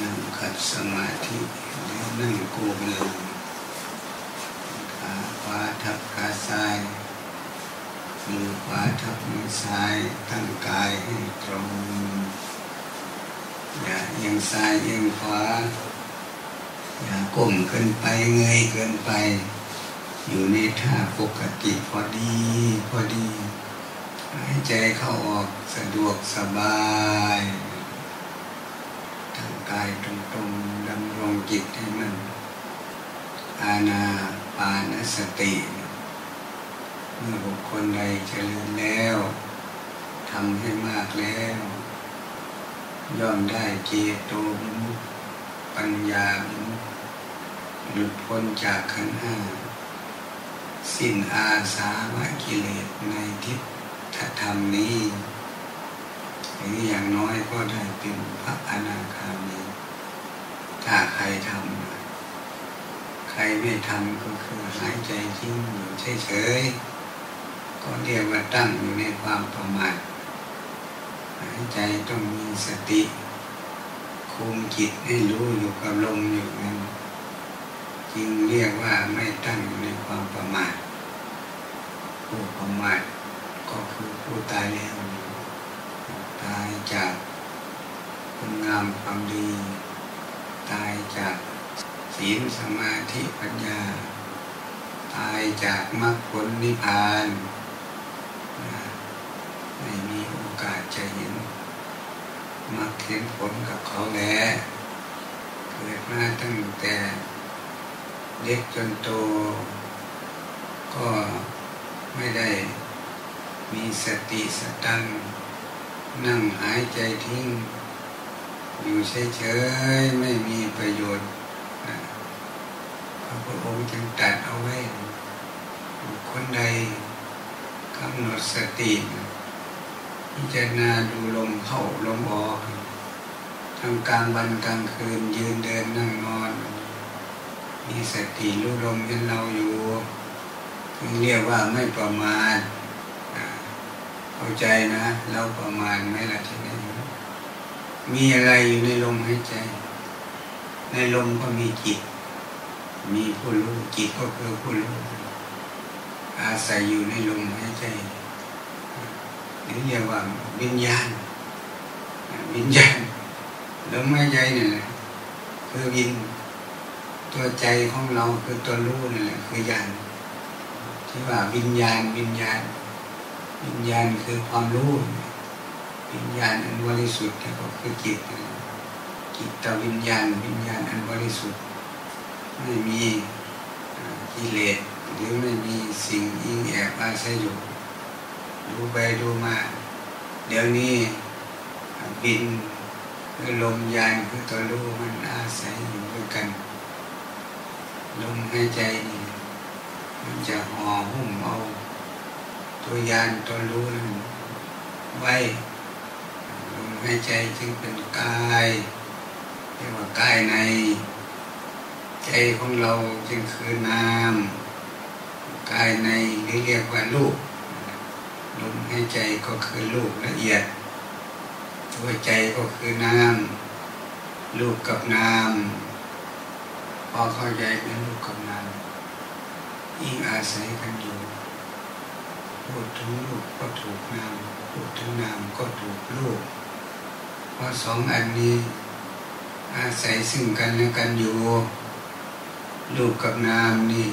นั่งขัดสมาธิแล้วนั่งกูเลยขาขวาทับขาซ้ายมือขวาทับมือซ้ายตั้งกายให้ตรงอย่าเอียงซ้ายเอียงขวาอย่าก้มเกินไปเงยเกินไป อยู่ในท่าปกติพอดีพอดีหายใจเข้าออกสะดวกสบาย กายตรงๆดำรงจิตให้มัน อาณาปานสติ เมื่อบุคคลใดเจริญแล้วทำให้มากแล้ว ย่อมได้เจโตมุปัญญาหลุดพ้นจากขันธ์ห้าสิ้นอาสาวะกิเลสในทิฏฐธรรมนี้ หรืออย่างน้อยก็ได้เป็นพระอนาคามีถ้าใครทำใครไม่ทำก็คือหายใจทิ้งอยู่เฉยๆก็เรียกว่าตั้งอยู่ในความประมาทหายใจต้องมีสติคุมจิตให้รู้อยู่กับลมอยู่นั้นจึงเรียกว่าไม่ตั้งอยู่ในความประมาทผู้ประมาทก็คือผู้ตายแล้ว ตายจากคุณงามความดี ตายจากศีลสมาธิปัญญา ตายจากมรรคผลนิพพานไม่มีโอกาสจะเห็นมรรคเห็นผลกับเขาแล้วเกิดมาตั้งแต่เด็กจนโต ก็ไม่ได้มีสติสตัง นั่งหายใจทิ้ง อยู่เฉยๆไม่มีประโยชน์พระพุทธองค์จึงตัดเอาไว้คนใดกำหนดสติพิจารณาดูลมเข้าลมออกทั้งกลางวันกลางคืนยืนเดินนั่งนอน มีสติรู้ลมเห็นเราอยู่เรียกว่าไม่ประมาท เข้าใจนะเราประมาณไหมล่ะที่นี่มีอะไรอยู่ในลมหายใจ ในลมก็มีจิต มีผู้รู้จิตก็คือผู้รู้อาศัยอยู่ในลมหายใจนี่เรียกว่าวิญญาณวิญญาณลมหายใจนี่แหละคือวินตัวใจของเราคือตัวรู้นี่แหละคือญาณที่ว่าวิญญาณวิญญาณ วิญญาณคือความรู้วิญญาณอันบริสุทธิ์ก็คือจิตจิตตวิญญาณวิญญาณอันบริสุทธิ์ ไม่มีกิเลสหรือไม่มีสิ่งอิงแอบอาศัยอยู่ดูไปดูมา เดี๋ยวนี้บินคือลมยานคือตัวรู้มันอาศัยอยู่ด้วยกัน ลมหายใจนี่มันจะห่อหุ้มเอา ตัวยานตัวรู้นั้นไว้ลมหายใจจึงเป็นกายเรียกว่ากายใน ใจของเราจึงคือนามกายในหรือเรียกว่าลูกลมหายใจก็คือลูกละเอียด ตัวใจก็คือนามลูกกับนามพอเข้าใจเป็นลูกกับนามยิ่งอาศัยกันอยู่ พูดถึงลูกก็ถูกนามพูดถึงนามก็ถูกลูกเพราะสองอันนี้ อาศัยซึ่งกันและกันอยู่ลูกกับนามนี่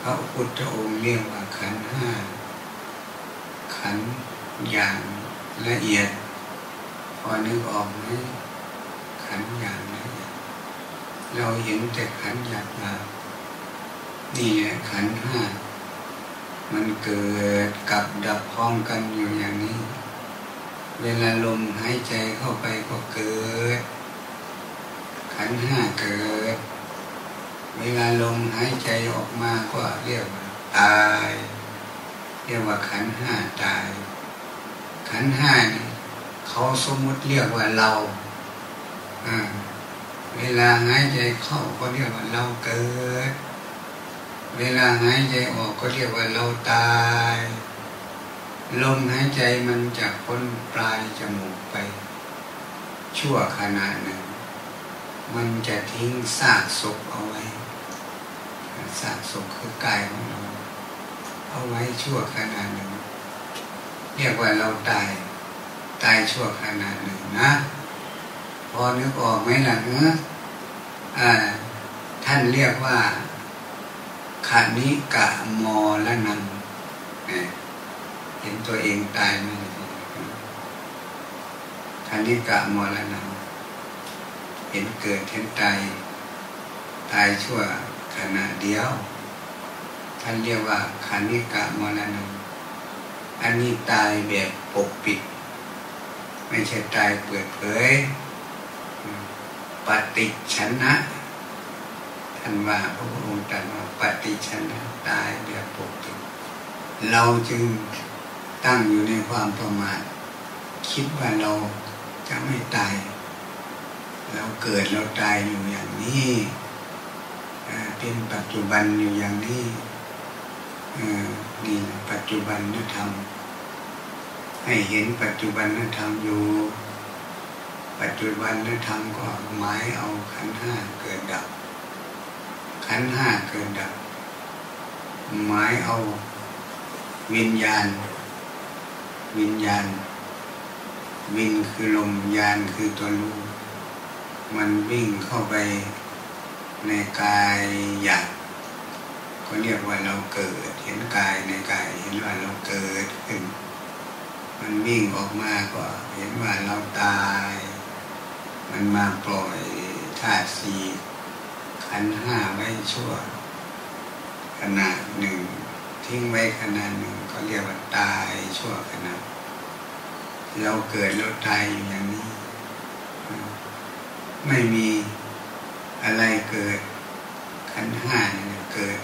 พระพุทธองค์เรียกว่าขันห้าขันอย่างละเอียด พอนึกออกไหมขันอย่างละเอียดเราเห็นแต่ขันอย่างลานี่แหละขันห้า มันเกิดกับดับพร้อมกันอยู่อย่างนี้ เวลาลมหายใจเข้าไปก็เกิด ขันห้าเกิด เวลาลมหายใจออกมาก็เรียกว่าตาย เรียกว่าขันห้าตาย ขันห้านี่เขาสมมติเรียกว่าเราเวลาหายใจเข้าก็เรียกว่าเราเกิด เวลาหายใจออกก็เรียกว่าเราตาย ลมหายใจมันจากพ้นปลายจมูกไป ชั่วขณะหนึ่ง มันจะทิ้งซากศพเอาไว้ซากศพคือกายของเรา เอาไว้ชั่วขณะหนึ่ง เรียกว่าเราตาย ตายชั่วขณะหนึ่งนะ พอนึกออกไหมล่ะเนื้อท่านเรียกว่าานิกะมอละนังเห็นตัวเองตายไหมขานิกะมอละนังเห็นเกิดเห็นตายตายชั่วขณะเดียว ท่านเรียกว่าขานิกะมอละนังอันนี้ตายแบบปกปิด ไม่ใช่ตายเปิดเผย ปฏิชนะ ท่านว่าพระพุทธองค์ตรัสว่าปฏิชนะตายแบบปกติเราจึงตั้งอยู่ในความประมาทคิดว่าเราจะไม่ตาย เราเกิดเราตายอยู่อย่างนี้เป็นปัจจุบันอยู่อย่างนี้นี่ปัจจุบันนธรรม ให้เห็นปัจจุบันนธรรมอยู่ ปัจจุบันนธรรมก็หมายเอาขันห้าเกิดดับ ขันห้าเกิดดับ หมายเอาวิญญาณ วิญญาณ วินคือลมยานคือตัวรู้มันวิ่งเข้าไปในกายหยาบก็เรียกว่าเราเกิด เห็นกายในกายเห็นว่าเราเกิดขึ้น มันวิ่งออกมาก็เห็นว่าเราตาย มันมาปล่อยธาตุสี ขันห้าไว้ชั่ว ขณะหนึ่ง ทิ้งไว้ขณะหนึ่งก็เรียกว่าตายชั่วขณะ เราเกิดเราตายอยู่อย่างนี้ ไม่มีอะไรเกิด ขันห้าเนี่ยเกิด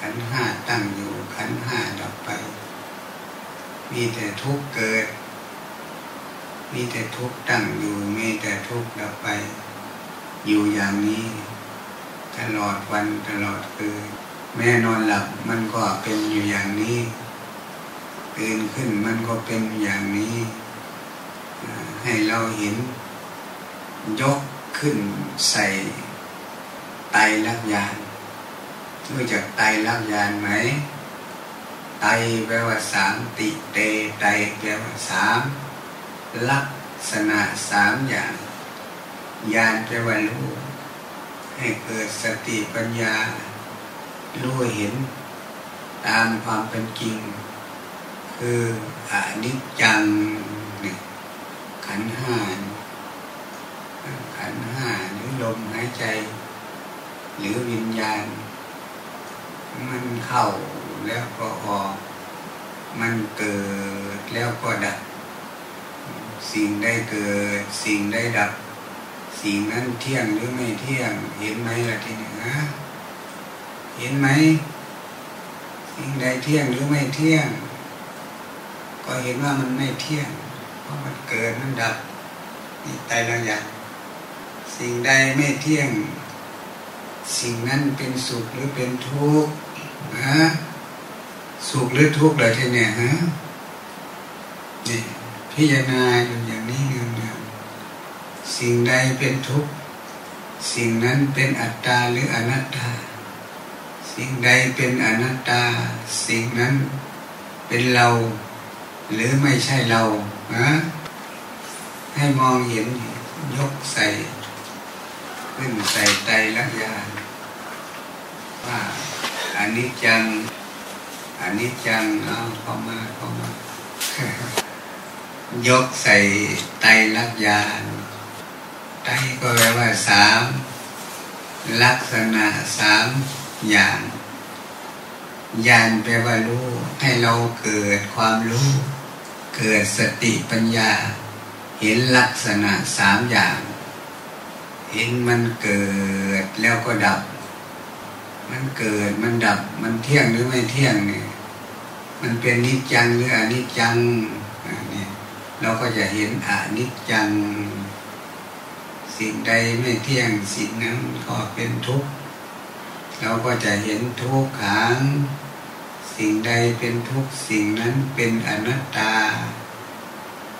ขันห้าตั้งอยู่ ขันห้าดับไป มีแต่ทุกเกิด มีแต่ทุกตั้งอยู่ มีแต่ทุกดับไปอยู่อย่างนี้ ตลอดวันตลอดคืนแม่นอนหลับมันก็เป็นอยู่อย่างนี้ตื่นขึ้นมันก็เป็นอย่างนี้ ให้เราเห็น ยกขึ้นใส่ไตลักยานรู้จักไตลักยานไหม ไตแปลว่าสามติเต ไตแปลว่าสามลักษณะสามอย่าง ยานแปลว่ารู้ ให้เกิดสติปัญญารู้เห็นตามความเป็นจริง คืออนิจจังเนี่ยขันห้าขันห้าหรือลมหายใจ หรือวิญญาณ มันเข้าแล้วก็ออก มันเกิดแล้วก็ดับ สิ่งได้เกิดสิ่งได้ดับ สิ่งนั้นเที่ยงหรือไม่เที่ยง เห็นไหมล่ะทีนี้นะเห็นไหมสิ่งใดเที่ยงหรือไม่เที่ยง ก็เห็นว่ามันไม่เที่ยง เพราะมันเกิดมันดับนี่ตายแล้วอย่างสิ่งใดไม่เที่ยง สิ่งนั้นเป็นสุขหรือเป็นทุกข์ฮะสุขหรือทุกข์เลยทีเนี้ยฮะนี่พิจารณาอยู่อย่างนี้เนือง สิ่งใดเป็นทุกข์ สิ่งนั้นเป็นอัตตาหรืออนัตตา สิ่งใดเป็นอนัตตา สิ่งนั้นเป็นเรา หรือไม่ใช่เราฮะให้มองเห็นยกใส่ขึ้นใส่ใจลักยาว่าอันนี้จังอันนี้จังเอาเข้ามาเข้ามายกใส่ไตลักยาน ไตก็แปลว่าสามลักษณะสามอย่างญาณแปลว่ารู้ให้เราเกิดความรู้ เกิดสติปัญญา เห็นลักษณะสามอย่าง เห็นมันเกิดแล้วก็ดับ มันเกิดมันดับ มันเที่ยงหรือไม่เที่ยงเนี่ย มันเป็นนิจจังหรืออนิจจังเนี่ยเราก็จะเห็นอนิจจัง สิ่งใดไม่เที่ยงสิ่งนั้นก็เป็นทุกข์เราก็จะเห็นทุกขัง สิ่งใดเป็นทุกข์สิ่งนั้นเป็นอนัตตา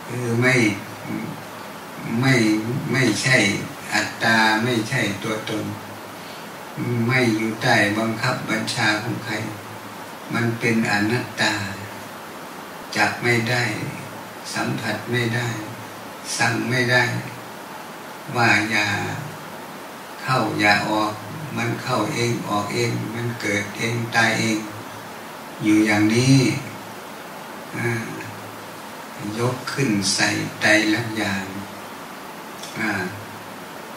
คือไม่ไม่ไม่ใช่อัตตาไม่ใช่ตัวตน ไม่อยู่ใต้บังคับบัญชาของใคร มันเป็นอนัตตา จับไม่ได้ สัมผัสไม่ได้ สั่งไม่ได้ ว่าอย่าเข้าอย่าออก มันเข้าเองออกเอง มันเกิดเองตายเอง อยู่อย่างนี้ยกขึ้นใส่ใจลักอย่าง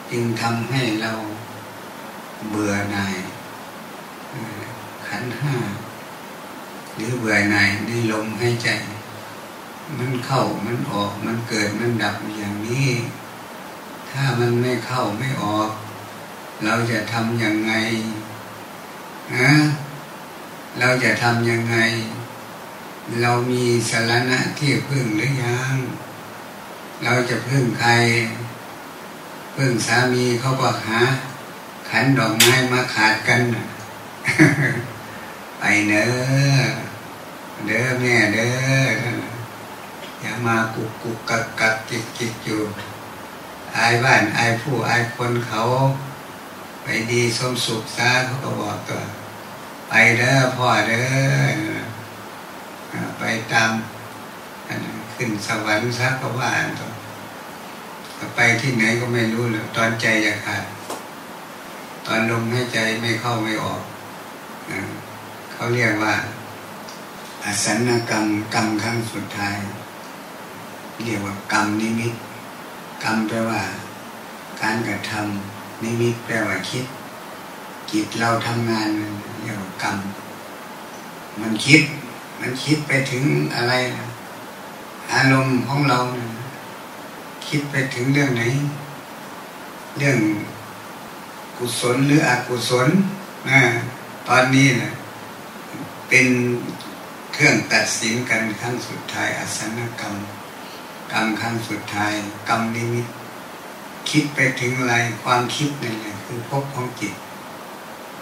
จึงทำให้เราเบื่อหน่ายขันห้าหรือเบื่อหน่ายในลมให้ใจ มันเข้ามันออกมันเกิดมันดับอย่างนี้ ถ้ามันไม่เข้าไม่ออก เราจะทำยังไงนะเราจะทำยังไง เรามีสารณะที่พึ่งหรือยัง เราจะพึ่งใคร พึ่งสามีเขาก็หา ขันดอกไม้มาขาดกันไปเนอเด้อแม่เด้ออย่ามากุกกุกกักกักกิกกิกอยู่ อายบ้านอายผู้อายคนเขาไปดีสมสุขซาเขาก็บอกตัวไปเด้อพ่อเด้อไปตามขึ้นสวรรค์ซักก็ว่าตัวไปที่ไหนก็ไม่รู้เลยตอนใจจะขาดตอนลมให้ใจไม่เข้าไม่ออกเขาเรียกว่าอสันกรรมกรรมครั้งสุดท้าย เรียกว่ากรรมนิมิต กรรมแปลว่า การกระทำนิมิตแปลว่าคิด จิตเราทำงานเรียกว่ากรรม มันคิด มันคิดไปถึงอะไร อารมณ์ของเรา คิดไปถึงเรื่องไหน เรื่องกุศลหรืออกุศลนะตอนนี้นะเป็นเครื่องตัดสินกันครั้งสุดท้ายอสนกรรม กรรมครั้งสุดท้าย กรรมนิมิตคิดไปถึงอะไรความคิดนั่นแหละคือพบของจิต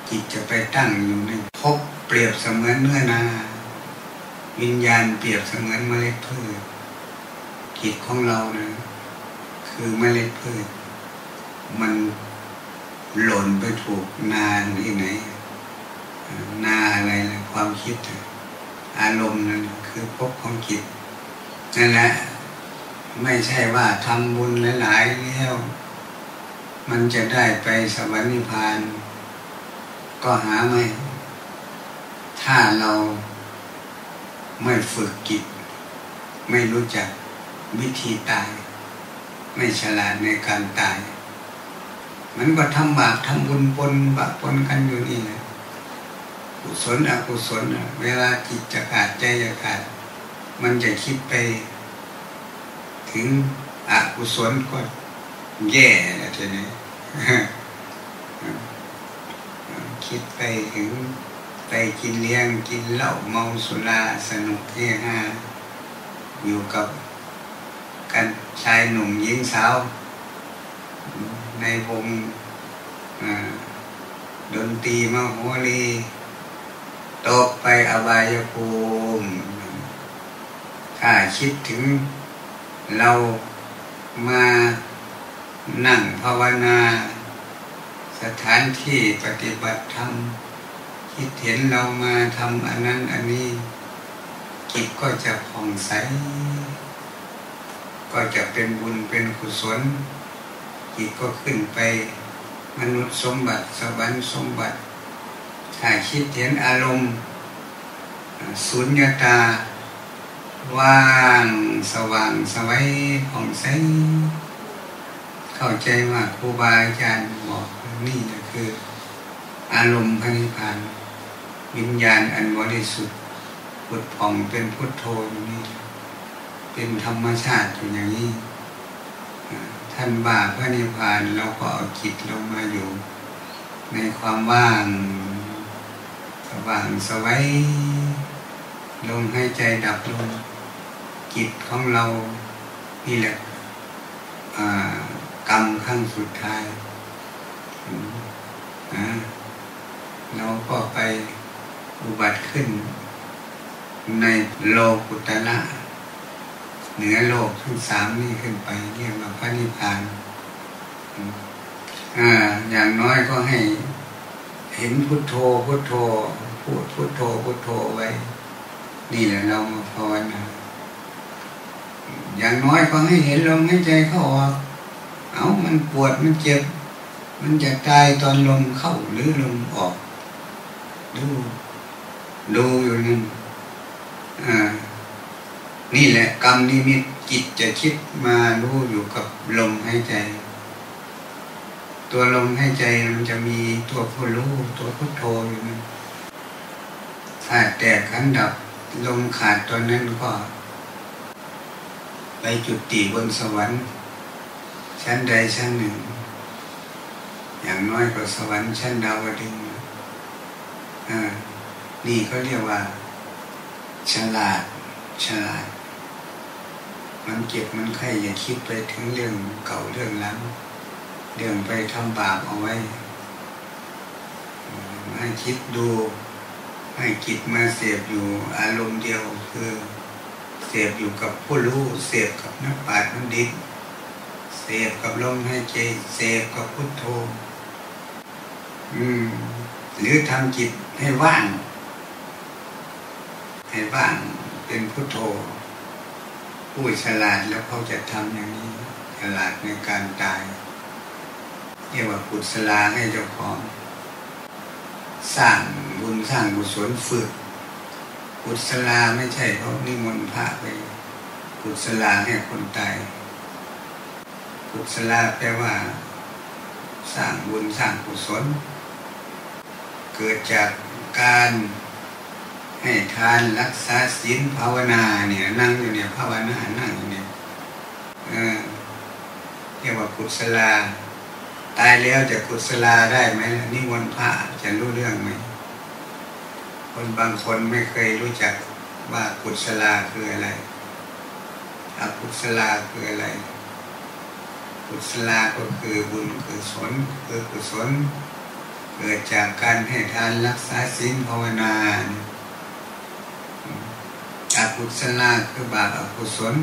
จิตจะไปตั้งอยู่ในพบเปรียบเสมือนเนื้อนา วิญญาณเปรียบเสมือนเมล็ดพืชจิตของเรานะคือเมล็ดพืช มันหล่นไปถูกนาที่ไหน นาอะไรนะความคิด อารมณ์นั่นคือพบของจิตนั่นแหละ ไม่ใช่ว่าทำบุญหลายๆแล้วมันจะได้ไปสวรรค์นิพพาน ก็หาไม่ ถ้าเราไม่ฝึกจิต ไม่รู้จักวิธีตาย ไม่ฉลาดในการตาย มันก็ทำบาปทำบุญปนบาปปนกันอยู่นี่แหละกุศลอกุศลเวลาจิตจะขาดใจจะขาด มันจะคิดไป ถึงอกุศลก็แย่แล้วทีนี้คิดไปถึงไปกินเลี้ยงกินเหล้าเมาสุราสนุกเฮฮาอยู่กับกันชายหนุ่มหญิงสาว ในวงดนตรีมาโหรีตกไปอบายภูมิถ้าคิดถึง เรามานั่งภาวนา สถานที่ปฏิบัติธรรมคิดเห็นเรามาทำอันนั้นอันนี้จิตก็จะผ่องใส ก็จะเป็นบุญเป็นกุศลจิตก็ขึ้นไปมนุษย์สมบัติสวรรค์สมบัติถ้าคิดเห็นอารมณ์สุญญาตา ว่างสว่างสวัยผ่องใสเข้าใจว่าครูบาอาจารย์บอกนี่นะคือ อารมณ์พระนิพพานวิญญาณอันบริสุทธิ์พุทธผ่องเป็นพุทโธอยู่นี่เป็นธรรมชาติอยู่อย่างนี้ ท่านว่าพระนิพพานเราก็เอาจิตลงมาอยู่ ในความว่างสว่างสวัย ลงให้ใจดับลงจิตของเรานี่แหละกรรมขั้งสุดท้ายเราก็ไปอุบัติขึ้น ในโลกุตละเหนือโลกทั้งสามนี่ขึ้นไปเรียกว่าพระนิพพานออย่างน้อยก็ให้ เห็นพุทโธพุทโธพูดพุทโธพุทโธไว้ นี่แหละเรามาภาวนาอย่างน้อยก็ให้เห็นลมหายใจเข้าออก เอามันปวดมันเจ็บ มันจะตายตอนลมเข้าหรือลมออก ดู ดูอยู่นั่นอ่า นี่แหละ กรรมนิมิตจิตจะคิดมารู้อยู่กับลมหายใจ ตัวลมหายใจมันจะมีตัวผู้รู้ตัวพุทโธอยู่นั่นถ้าแตกขันดับ ลมขาดตัวนั้นก็ ไปจุดติบนสวรรค์ ชั้นใดชั้นหนึ่ง อย่างน้อยก็สวรรค์ชั้นดาวดึงนี่เขาเรียกว่า ฉลาดฉลาด มันเก็บมันไข่อย่าคิดไปถึงเรื่องเก่าเรื่องหลังเรื่องไปทำบาปเอาไว้ให้คิดดู ให้จิตมาเสพอยู่อารมณ์เดียวคือเสพอยู่กับผู้รู้เสพกับนักปราชญ์บัณฑิตเสพกับลมหายใจเสพกับพุทโธอืม หรือทำจิตให้ว่าง ให้ว่างเป็นพุทโธ ผู้ฉลาดแล้วเขาจะทำอย่างนี้ฉลาดในการตายเรียกว่ากุศลาให้เจ้าของ สร้างบุญสร้างกุศลฝึกกุศลาไม่ใช่เพราะนิมนต์พระไปกุศลาให้คนตายกุศลาแปลว่า สร้างบุญสร้างกุศล เกิดจากการให้ทานรักษาศีลภาวนาเนี่ยนั่งอยู่เนี่ยภาวนานั่งอยู่เนี่ยเออเรียกว่ากุศลา ตายแล้วจะกุศลาได้ไหมนิมนต์พระจะรู้เรื่องไหมคนบางคนไม่เคยรู้จักว่ากุศลาคืออะไรอกุศลาคืออะไร กุศลาก็คือบุญคือศลคือกุศลเกิดจากการให้ทานรักษาศีลภาวนาอากุศลาคือบาปอกุศล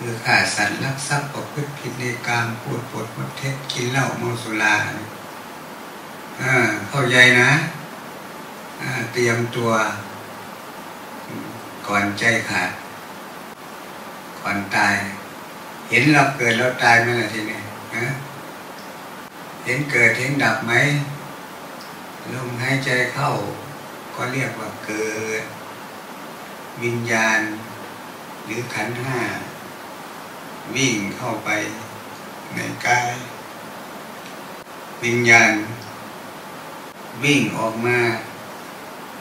คือข่าสัตว์ลักทรัพย์ประพฤติผิดในกามพูดปดมดเท็จกินเหล้าเมาสุราเข้าใจนะเตรียมตัว ก่อนใจขาด ก่อนตาย เห็นเราเกิดเราตายไหมล่ะทีนี้เห็นเกิดเห็นดับไหมลมหายใจเข้า ก็เรียกว่าเกิด วิญญาณ หรือขันห้า วิ่งเข้าไปในกาย วิญญาณ วิ่งออกมา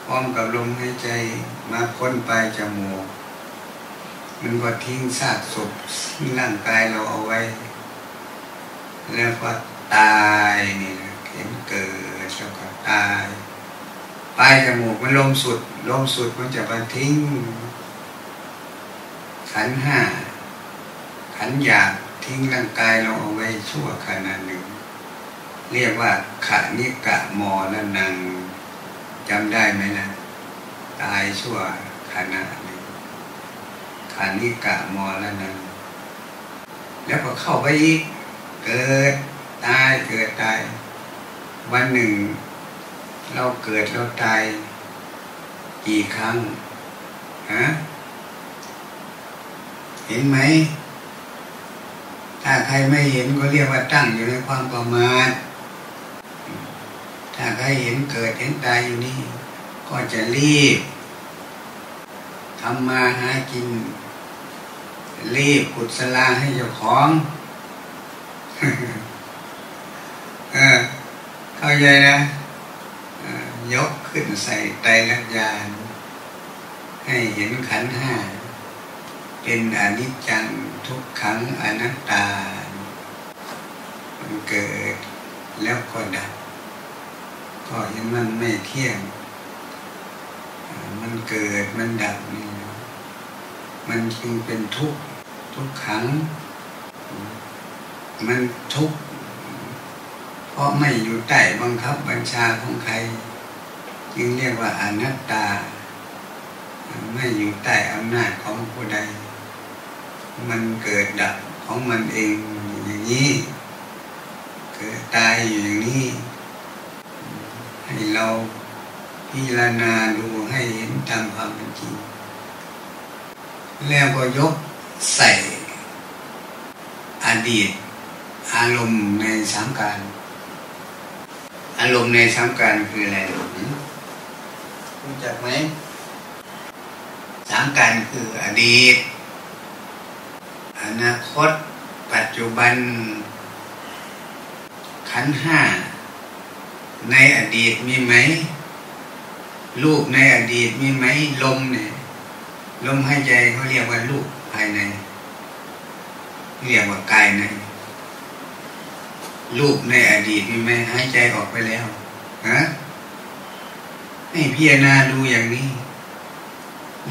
พร้อมกับลมหายใจมาพ้นไปจมูก มันก็ทิ้งซากศพร่างกายเราเอาไว้ แล้วก็ตายนี่นะเห็นเกิดแล้วก็ตายปลายจมูกมันลมสุด ลมสุดมันจะมาทิ้งขันห้า ขันหยาบทิ้งร่างกายเราเอาไว้ชั่วขณะหนึ่ง เรียกว่าขานิกะมอนันังจำได้ไหมนะตายชั่วขณะหนี้ขานิกะมอล้วนั้นแล้วก็เข้าไปอีก เกิดตายเกิดตาย วันหนึ่ง เราเกิดเราตายกี่ครั้งฮะเห็นไหม ถ้าใครไม่เห็นก็เรียกว่าตั้งอยู่ในความประมาทถ้าใครเห็นเกิดเห็นตายอยู่นี่ก็จะรีบทำมาหากิน รีบกุศลาให้เจ้าของเออเข้าใจนะยกขึ้นใส่ไตรลักษณ์ให้เห็นขันห้าเป็นอนิจจัง ทุกขังอนัตตา มันเกิดแล้วก็ดับก็ยังมันไม่เที่ยง มันเกิดมันดับนี่มันจึงเป็นทุกข์ทุกขัง มันทุกข์เพราะไม่อยู่ใต้บังคับบัญชาของใคร จึงเรียกว่าอนัตตา ไม่อยู่ใต้อำนาจของผู้ใด มันเกิดดับของมันเองอย่างนี้เกิดตายอยู่อย่างนี้ให้เราพิจารณาดูให้เห็นตามความเป็นจริงแล้วก็ยกใส่อดีต อารมณ์ในสามการ อารมณ์ในสามการคืออะไรรู้จักไหมสามการคืออดีต อนาคต ปัจจุบัน ขันห้า ในอดีตมีไหม รูปในอดีตมีไหม ลมเนี่ย ลมหายใจเขาเรียกว่ารูปภายใน เรียกว่ากายใน รูปในอดีตมีไหมหายใจออกไปแล้วฮะให้พิจารณาดูอย่างนี้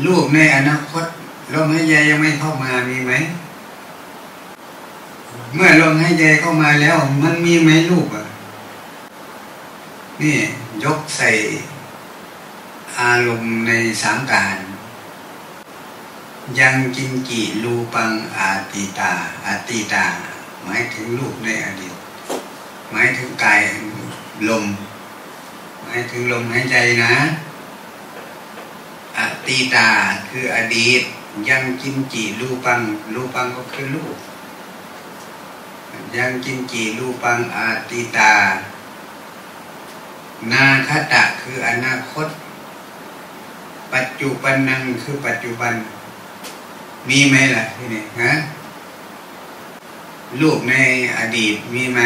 รูปในอนาคตลมหายใจยังไม่เข้ามามีไหม เมื่อลมหายใจเข้ามาแล้ว มันมีไหมรูปอะ นี่ ยกใส่อารมณ์ในสามการ ยังกินกีรูปังอาติตาอาติตา หมายถึงรูปในอดีต หมายถึงกายลม หมายถึงลมหายใจนะอติตาคืออดีต ยังกินจีรูปังรูปังก็คือรูป ยังกินจีรูปังอาติตา นาคตะคืออนาคต ปัจจุบันนังคือปัจจุบัน มีไหมล่ะที่นี่ฮะลูกในอดีตมีไหม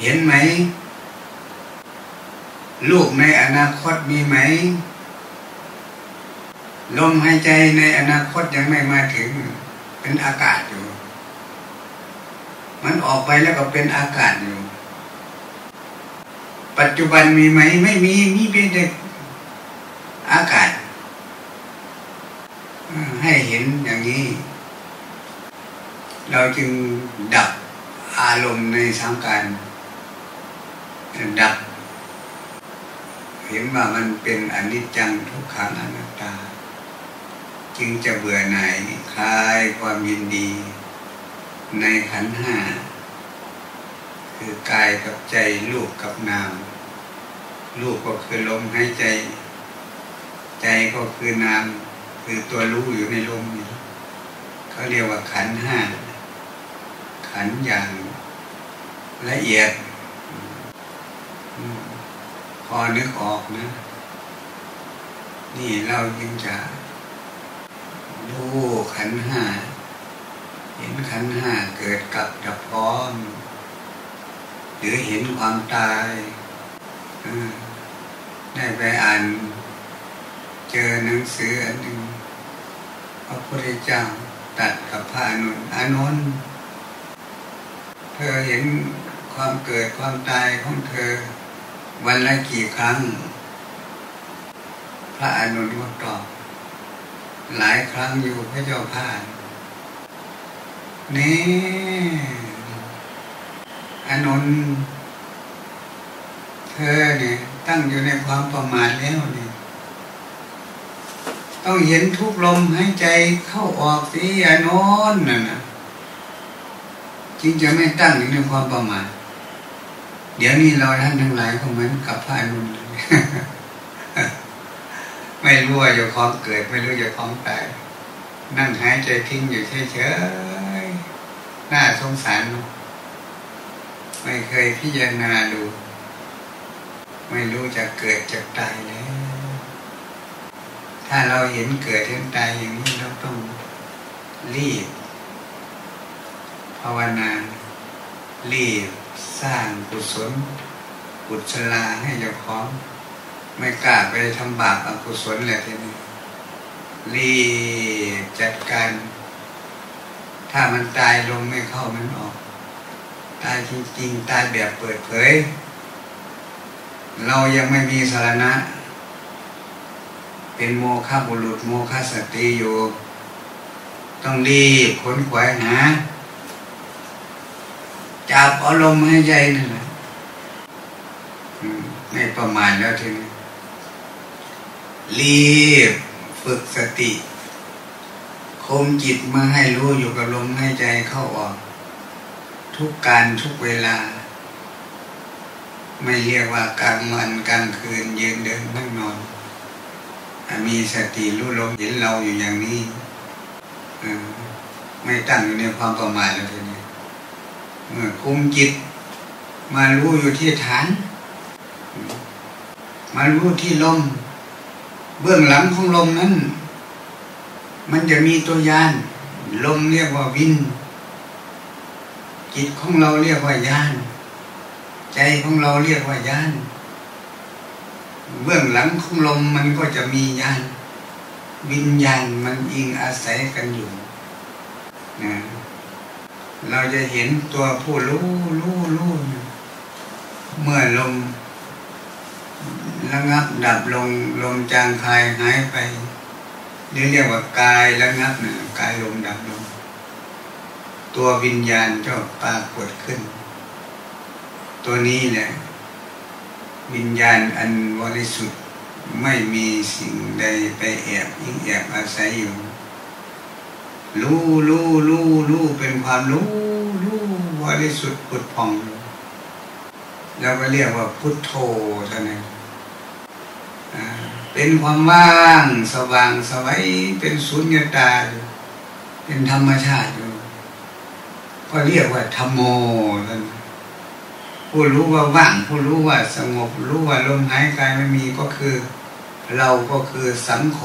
เห็นไหม ลูกในอนาคตมีไหม ลมหายใจในอนาคตยังไม่มาถึง เป็นอากาศอยู่ มันออกไปแล้วก็เป็นอากาศอยู่ ปัจจุบันมีไหมไม่มีมีเพียงแต่อากาศ ให้เห็นอย่างนี้ เราจึงดับอารมณ์ในสังการดับ เห็นว่ามันเป็นอนิจจังทุกขังอนัตตา จึงจะเบื่อหน่ายคลายความยินดี ในขันห้าคือกายกับใจลูกกับนามลูกก็คือลมหายใจ ใจก็คือนามคือตัวรู้อยู่ในลมนี่เขาเรียกว่าขันห้าขันอย่างละเอียด พอนึกออกนะ นี่เรายิ่งจะดูขันห้า เห็นขันห้าเกิดกับดับพร้อม หรือเห็นความตายได้ไปอ่าน เจอหนังสืออันหนึ่งพระพุทธเจ้าตัดกับพระอนุนอนุนเธอเห็นความเกิดความตายของเธอ วันละกี่ครั้ง พระอนุนก็ตอบหลายครั้งอยู่พระเจ้าผ่าน นี่อนุนเธอเนี่ย ตั้งอยู่ในความประมาทแล้วเนี่ยต้องเห็นทุกลมหายใจเข้าออกสิอนนนั่นนะจึงจะไม่ตั้งอยู่ในความประมาทเดี๋ยวนี้เราท่านทั้งหลายก็เหมือนกับพระอนุนไม่รู้ว่าจะคล้องเกิด ไม่รู้จะคล้องตายนั่งหายใจทิ้งอยู่เฉย น่าสงสารไม่เคยพิจารณาดู ไม่รู้จะเกิดจะตายแล้ว ถ้าเราเห็นเกิดเห็นตายอย่างนี้เราต้องรีบ ภาวนา รีบสร้างกุศลกุศลาให้เจ้าของ ไม่กล้าไปทำบาปอกุศลเลยทีนี้รีบจัดการ ถ้ามันตายลงไม่เข้ามันออก ตายจริงๆ ตายแบบเปิดเผย เรายังไม่มีสารณะ เป็นโมฆะบุรุษโมฆะสติอยู่ ต้องรีบขนขวายหา จับอารมณ์ให้ใจนั่นแหละไม่ประมาณแล้วทีนี้รีบฝึกสติ คมจิตมาให้รู้อยู่กับลมให้ใจเข้าออก ทุกการทุกเวลา ไม่เรียกว่ากลางวันกลางคืนยืนเดินนั่งนอน มีสติรู้ลมเห็นเราอยู่อย่างนี้ไม่ตั้งอยู่ในความประมาทแล้วทีนี้เมื่อคุมจิต มารู้อยู่ที่ฐาน มารู้ที่ลม เบื้องหลังของลมนั้น มันจะมีตัวยานลมเรียกว่าวิน จิตของเราเรียกว่ายาน ใจของเราเรียกว่ายาน เบื้องหลังของลมมันก็จะมียาน วิญญาณมันอิงอาศัยกันอยู่นะเราจะเห็นตัวผู้รู้รู้รู้เมื่อลมระงับดับลงลมจางคายหายไป นี่เรียกว่ากายระงับนะกายลมดับลงตัววิญญาณก็ปรากฏขึ้น ตัวนี้แหละวิญญาณอันบริสุทธิ์ไม่มีสิ่งใดไปแอบยิ่งแอบอาศัยอยู่รู้รู้รู้รู้เป็นความรู้รู้บริสุทธิ์ปุดผ่องแล้วก็เรียกว่าพุทโธเท่านั้น เป็นความว่างสว่างสวัยเป็นสุญญตาอยู่เป็นธรรมชาติอยู่ก็เรียกว่าธรรมโมท่านผู้รู้ว่าว่าง ผู้รู้ว่าสงบ รู้ว่าลมหายใจไม่มีก็คือ เราก็คือสังโฆ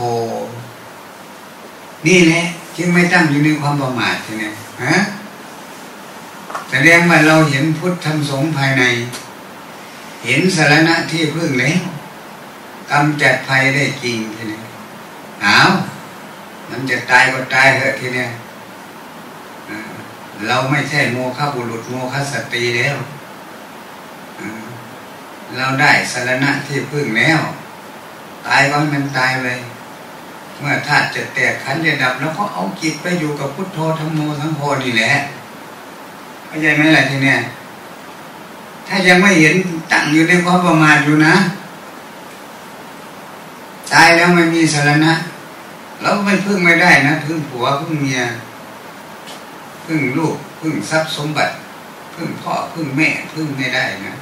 นี่แหละจึงไม่ตั้งอยู่ในความประมาทใช่ไหมฮะแสดงว่าเราเห็นพุทธธรรมสงฆ์ภายใน เห็นสารณะที่พึ่งแล้ว กำจัดภัยได้จริงทีนี้เอามันจะตายก็ตายเถอะทีนี้เราไม่ใช่โมฆะบุรุษโมฆะสตรีแล้วเราได้สารณะที่พึ่งแล้ว ตายก็มันตายเลยเมื่อธาตุจะแตกขันจะดับ แล้วก็เอาจิตไปอยู่กับพุทโธธรรมโมสังโฆนี่แหละเข้าใจไหมล่ะทีเนี้ยถ้ายังไม่เห็นตั้งอยู่ในความประมาทอยู่นะ ตายแล้วไม่มีสารณะเราไม่พึ่งไม่ได้นะพึ่งผัวพึ่งเมียพึ่งลูกพึ่งทรัพย์สมบัติ พึ่งพ่อพึ่งแม่พึ่งไม่ได้นะ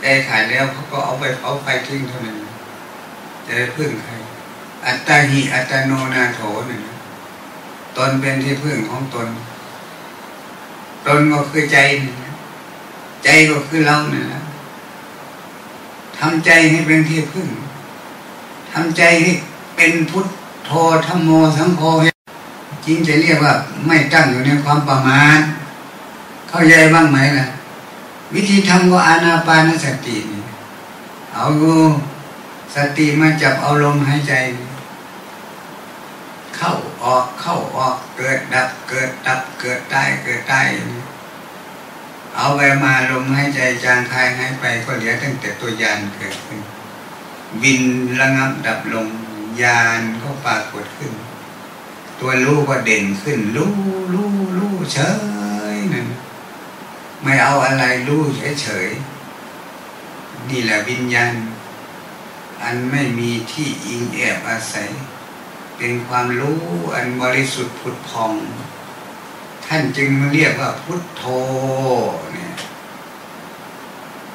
ใจขาดแล้วเขาก็เอาไปเผาไฟทิ้งเท่านั้นจะได้พึ่งใคร อัตตาหิอัตโนนาโถนี่ยตนเป็นที่พึ่งของตน ตนก็คือใจนี่ใจก็คือเราเนี่ยนะ ทำใจให้เป็นที่พึ่งทำใจให้เป็นพุทธโธธรรมโมสังโฆจริงจะเรียกว่าไม่ตั้งอยู่ในความประมาทเข้าใจบ้างไหมล่ะ วิธีทำก็อานาปานสติเอาสติมาจับเอาลมหายใจ เข้าออกเข้าออกเกิดดับเกิดดับเกิดตายเกิดตาย เอาไปมาลมหายใจจางคายหายไปก็เหลือตั้งแต่ตัวยานเกิดขึ้นวินระงับดับลงยานก็ปรากฏขึ้น ตัวรู้ก็เด่นขึ้น รู้รู้รู้เฉยนั่นไม่เอาอะไรรู้เฉยเฉยนี่แหละวิญญาณ อันไม่มีที่อิงแอบอาศัย เป็นความรู้อันบริสุทธิ์ผุดพอง ท่านจึงเรียกว่าพุทโธเนี่ย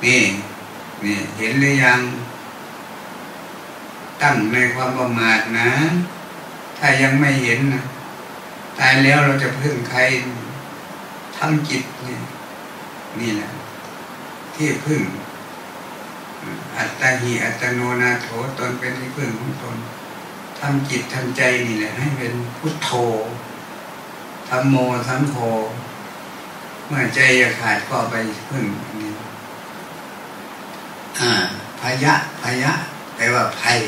นี่นี่เห็นหรือยัง ตั้งในความประมาทนะ ถ้ายังไม่เห็นนะตายแล้วเราจะพึ่งใครทำจิตนี่นี่แหละ ที่พึ่ง อัตตาหิอัตโนนาโถตนเป็นที่พึ่งของตนทำจิตทำใจนี่แหละ ให้เป็นพุทโธ ธรรมโมสังโฆเมื่อใจจะขาดก็ไปพึ่งนี่อ่าพยะพยะแปลว่าภัย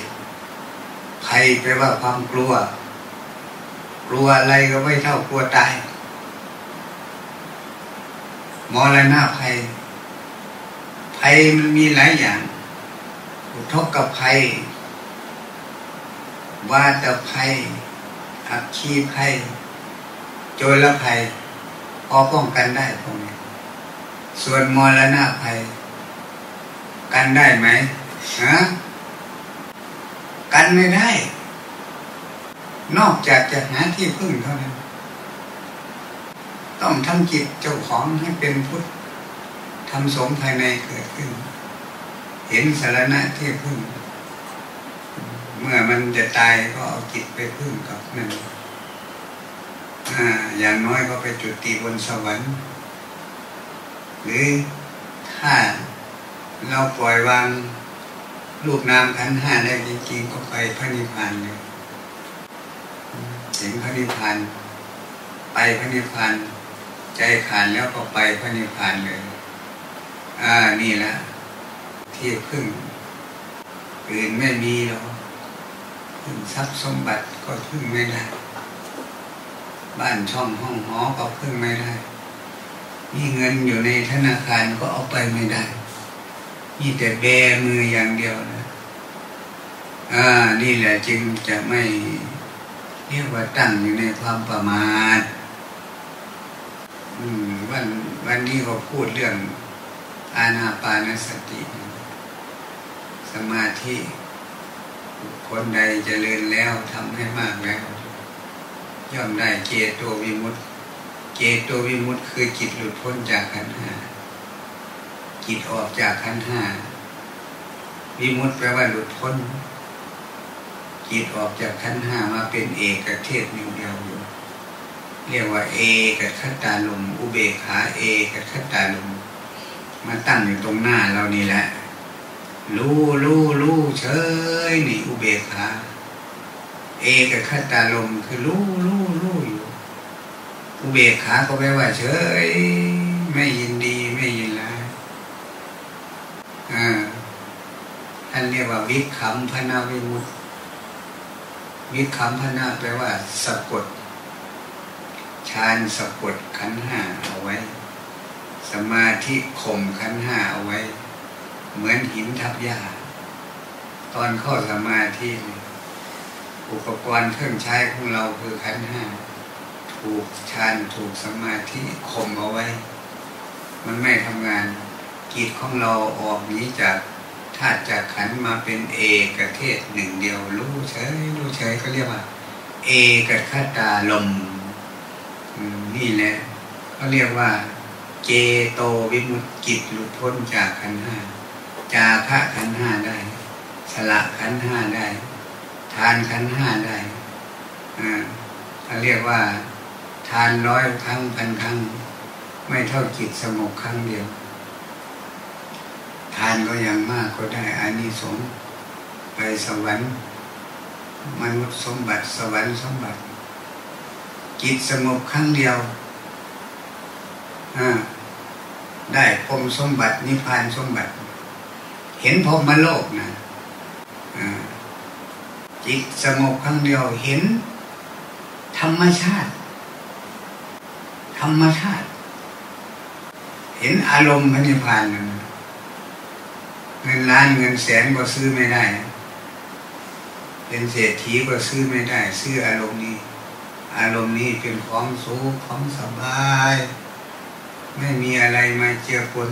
ภัยแปลว่าความกลัว กลัวอะไรก็ไม่เท่ากลัวตายมรณะภัยภัยมันมีหลายอย่าง อุทกภัย วาตภัยอักขีภัย โจรภัยพอป้องกันได้พวกนี้ ส่วนมรณะภัย กันได้ไหมฮะกันไม่ได้ นอกจากจะหาที่พึ่งเท่านั้น ต้องทำจิตเจ้าของให้เป็นพุทธทำสมภายในเกิดขึ้น เห็นสารณะที่พึ่ง เมื่อมันจะตายก็เอาจิตไปพึ่งกับนั่น อย่างน้อยก็ไปจุดตีบนสวรรค์ หรือถ้าเราปล่อยวางรูปนามขันห้าได้จริงๆก็ไปพระนิพพานเลยถึงพระนิพพานไปพระนิพพานใจขาดแล้วก็ไปพระนิพพานเลย อ่านี่แหละที่พึ่งอื่นไม่มีหรอกพึ่งทรัพย์สมบัติก็พึ่งไม่ได้ บ้านช่องห้องหอก็พึ่งไม่ได้ มีเงินอยู่ในธนาคารก็เอาไปไม่ได้ มีแต่แบมืออย่างเดียวนะอ่านี่แหละจึงจะไม่เรียกว่าตั้งอยู่ในความประมาทวันวันนี้เขาพูดเรื่องอาณาปานสติ สมาธิคนใดจเจริญแล้วทำให้มากแล้ว ย่อมได้เจโตวิมุตติเจโตวิมุตติคือจิตหลุดพ้นจากขันห้าจิตออกจากขันห้าวิมุตติแปลว่าหลุดพ้น จิตออกจากขันห้ามาเป็นเอกเทศนึ่งเดียวอยู่ เรียกว่าเอกับขัตตาลมอุเบขาเอกับขัตตาลมมาตั้งอยู่ตรงหน้าเรานี่แหละรู้รู้รู้เฉยนี่อุเบขา เอกับขัตตาลมคือรู้รู้รู้อยู่อุเบขาก็แปลว่าเฉย ไม่ยินดีไม่ยินร้ายอ่าท่านเรียกว่าวิคัมพนาวิมุตวิคัมพนาแปลว่าสะกดฌานสะกดขันห้าเอาไว้ สมาธิข่มขันห้าเอาไว้ เหมือนหินทับหญ้าตอนเข้าสมาธิ อุปกรณ์เครื่องใช้ของเราคือขันห้าถูกฌานถูกสมาธิข่มเอาไว้ มันไม่ทำงานกิจของเราออกนี้จากธาตุจากขันมาเป็นเอกเทศหนึ่งเดียว รู้เฉยรู้เฉยก็เรียกว่า เอกคตาลมนี่แหละเขาเรียกว่า เจโตวิมุตจิตหลุดพ้นจากขันห้าจาคะขันห้าได้ สละขันห้าได้ ทานขันห้าได้เขาเรียกว่า ทานร้อยครั้งพันครั้ง ไม่เท่าจิตสงบครั้งเดียว ทานก็ยังมากก็ได้อานิสงส์ไปสวรรค์มนุษย์สมบัติสวรรค์สมบัติ จิตสงบครั้งเดียวได้พรมสมบัตินิพพานสมบัติ เห็นพรมโลกนะ จิตสงบครั้งเดียวเห็น ธรรมชาติ ธรรมชาติ เห็นอารมณ์พระนิพพานเงินล้านเงินแสนก็ซื้อไม่ได้ เป็นเศรษฐีก็ซื้อไม่ได้ ซื้ออารมณ์นี้ อารมณ์นี้เป็นของสุขของสบาย ไม่มีอะไรมาเจือปน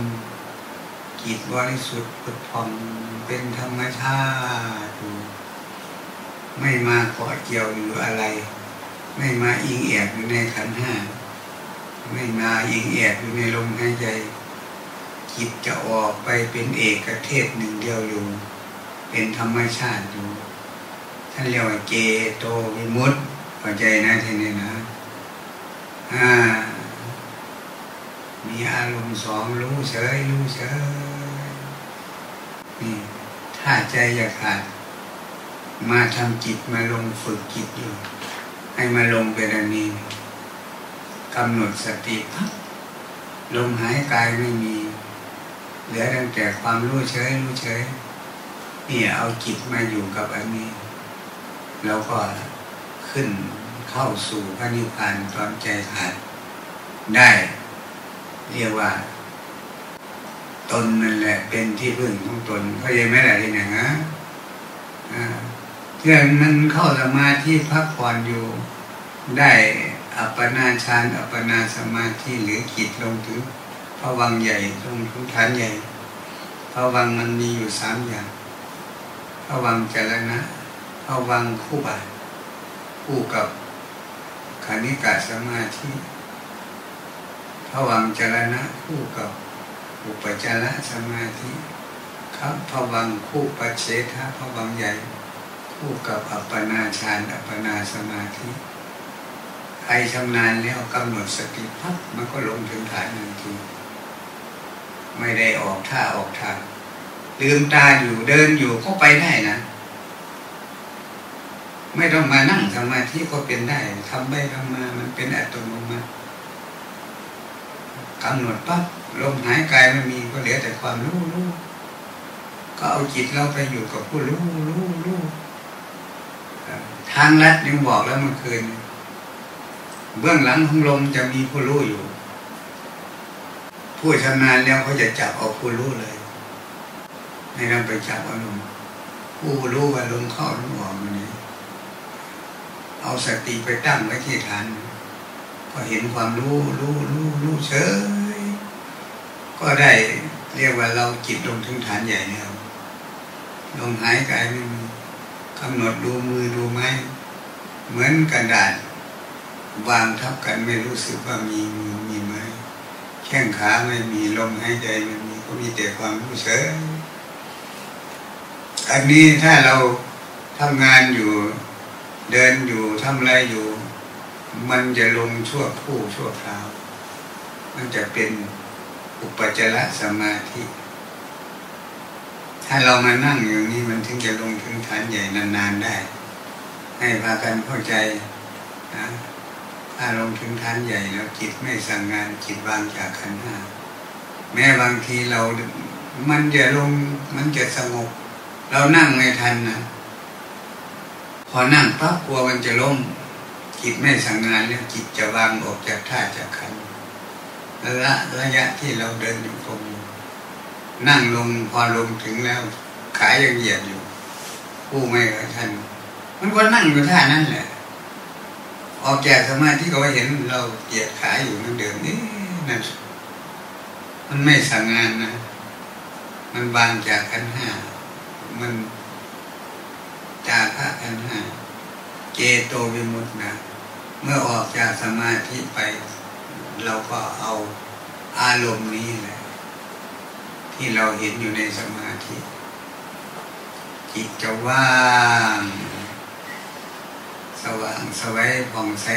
กิจบริสุทธิ์ผุดพองเป็นธรรมชาติ ไม่มาเกาะเกี่ยวอยู่อะไร ไม่มาอิงแอบอยู่ในขันห้าไม่มาอิงแอบอยู่ในลมหายใจจิตจะออกไปเป็นเอกเทศหนึ่งเดียวอยู่ เป็นธรรมชาติอยู่ท่านเรียกว่าเจโตวิมุตติข้าใจนะทีนี้นะอ่ามีอารมณ์สองรู้เฉยรู้เฉยนี่ถ้าใจอยากขาด มาทำจิตมาลงฝึกจิตอยู่ ให้มาลงเป็นอันนี้กำหนดสติพักลมหายกายไม่มี เหลือตั้งแต่ความรู้เฉยรู้เฉยเนี่ยเอาจิตมาอยู่กับอันนี้ แล้วก็ขึ้นเข้าสู่พระนิพพานตอนใจขาดได้ เรียกว่า ตนนั่นแหละเป็นที่พึ่งของตนเขาใจไหมล่ะที่ไหนฮะ เพื่อมันเข้าสมาธิพักผ่อนอยู่ได้อัปปนาฌานอัปปนาสมาธิหรือจิตลงถึงพระวังใหญ่ลงถึงฐานใหญ่พระวังมันมีอยู่สามอย่างพระวังจรณะพระวังคู่บาทคู่กับคณิกาสมาธิพะวังจรณะคู่กับอุปจารสมาธิครับพวังคู่ปัจเฉทะพวังใหญ่ คู่กับอัปปนาฌานอัปปนาสมาธิใครชำนาญแล้วกำหนดสติพักมันก็ลงถึงฐานทันทีไม่ได้ออกท่าออกทางลืมตาอยู่เดินอยู่ก็ไปได้นะ ไม่ต้องมานั่งสมาธิก็เป็นได้ทำไปทำมามันเป็นอัตโนมัติกำหนดปั๊บลมหายกายไม่มีก็เหลือแต่ความรู้รู้ก็เอาจิตเราไปอยู่กับผู้รู้รู้รู้ ทางลัดยังบอกแล้วเมื่อคืน เบื้องหลังของลมจะมีผู้รู้อยู่ ผู้ชำนาญแล้วเขาจะจับเอาผู้รู้เลยไม่ต้องไปจับอารมณ์ผู้รู้ว่าลมเข้าลมออกมันนี้ เอาสติไปตั้งไว้ที่ฐานก็เห็นความรู้รู้รู้รู้เฉยก็ได้เรียกว่าเราจิตลงถึงฐานใหญ่แล้วลงหายกายไม่มีำหนดดูมือดูไม้เหมือนกระดาษวางทับกันไม่รู้สึกว่ามีมือมีไม้แข้งขาไม่มีลมหายใจไม่มีก็มีแต่ความรู้เฉยอันนี้ถ้าเราทำงานอยู่เดินอยู่ทำอะไรอยู่ มันจะลงชั่วผู้ชั่วคราว มันจะเป็นอุปจารสมาธิ ถ้าเรามานั่งอยู่นี่มันถึงจะลงถึงฐานใหญ่นานๆได้ ให้พากันเข้าใจนะถ้าลงถึงฐานใหญ่แล้วจิตไม่สั่งงานจิตวางจากขันห้าแม้บางทีเรา มันจะลงมันจะสงบ เรานั่งไม่ทันนะพอนั่งปั๊บกลัวมันจะล้มจิตไม่สั่งงานแล้วจิตจะวางออกจากท่าจากขันระยะระยะที่เราเดินอยู่ตรงนั่ นั่งลงพอลงถึงแล้วขายยังเหยียดอยู่ผู้ไม่กับท่านมันก็นั่งอยู่ท่านั่นแหละ ออกจากสมาธิก็เห็นเราเหยียดขาอยู่นั่นเดิมนี่นั่นมันไม่สั่งงานนะ มันบางจากขันห้ามันจากพระขันห้าเจโตวิมุตนะ เมื่อออกจากสมาธิไป เราก็เอาอารมณ์นี้แหละ ที่เราเห็นอยู่ในสมาธิจิตจะว่าง สว่างสวัยผ่องใส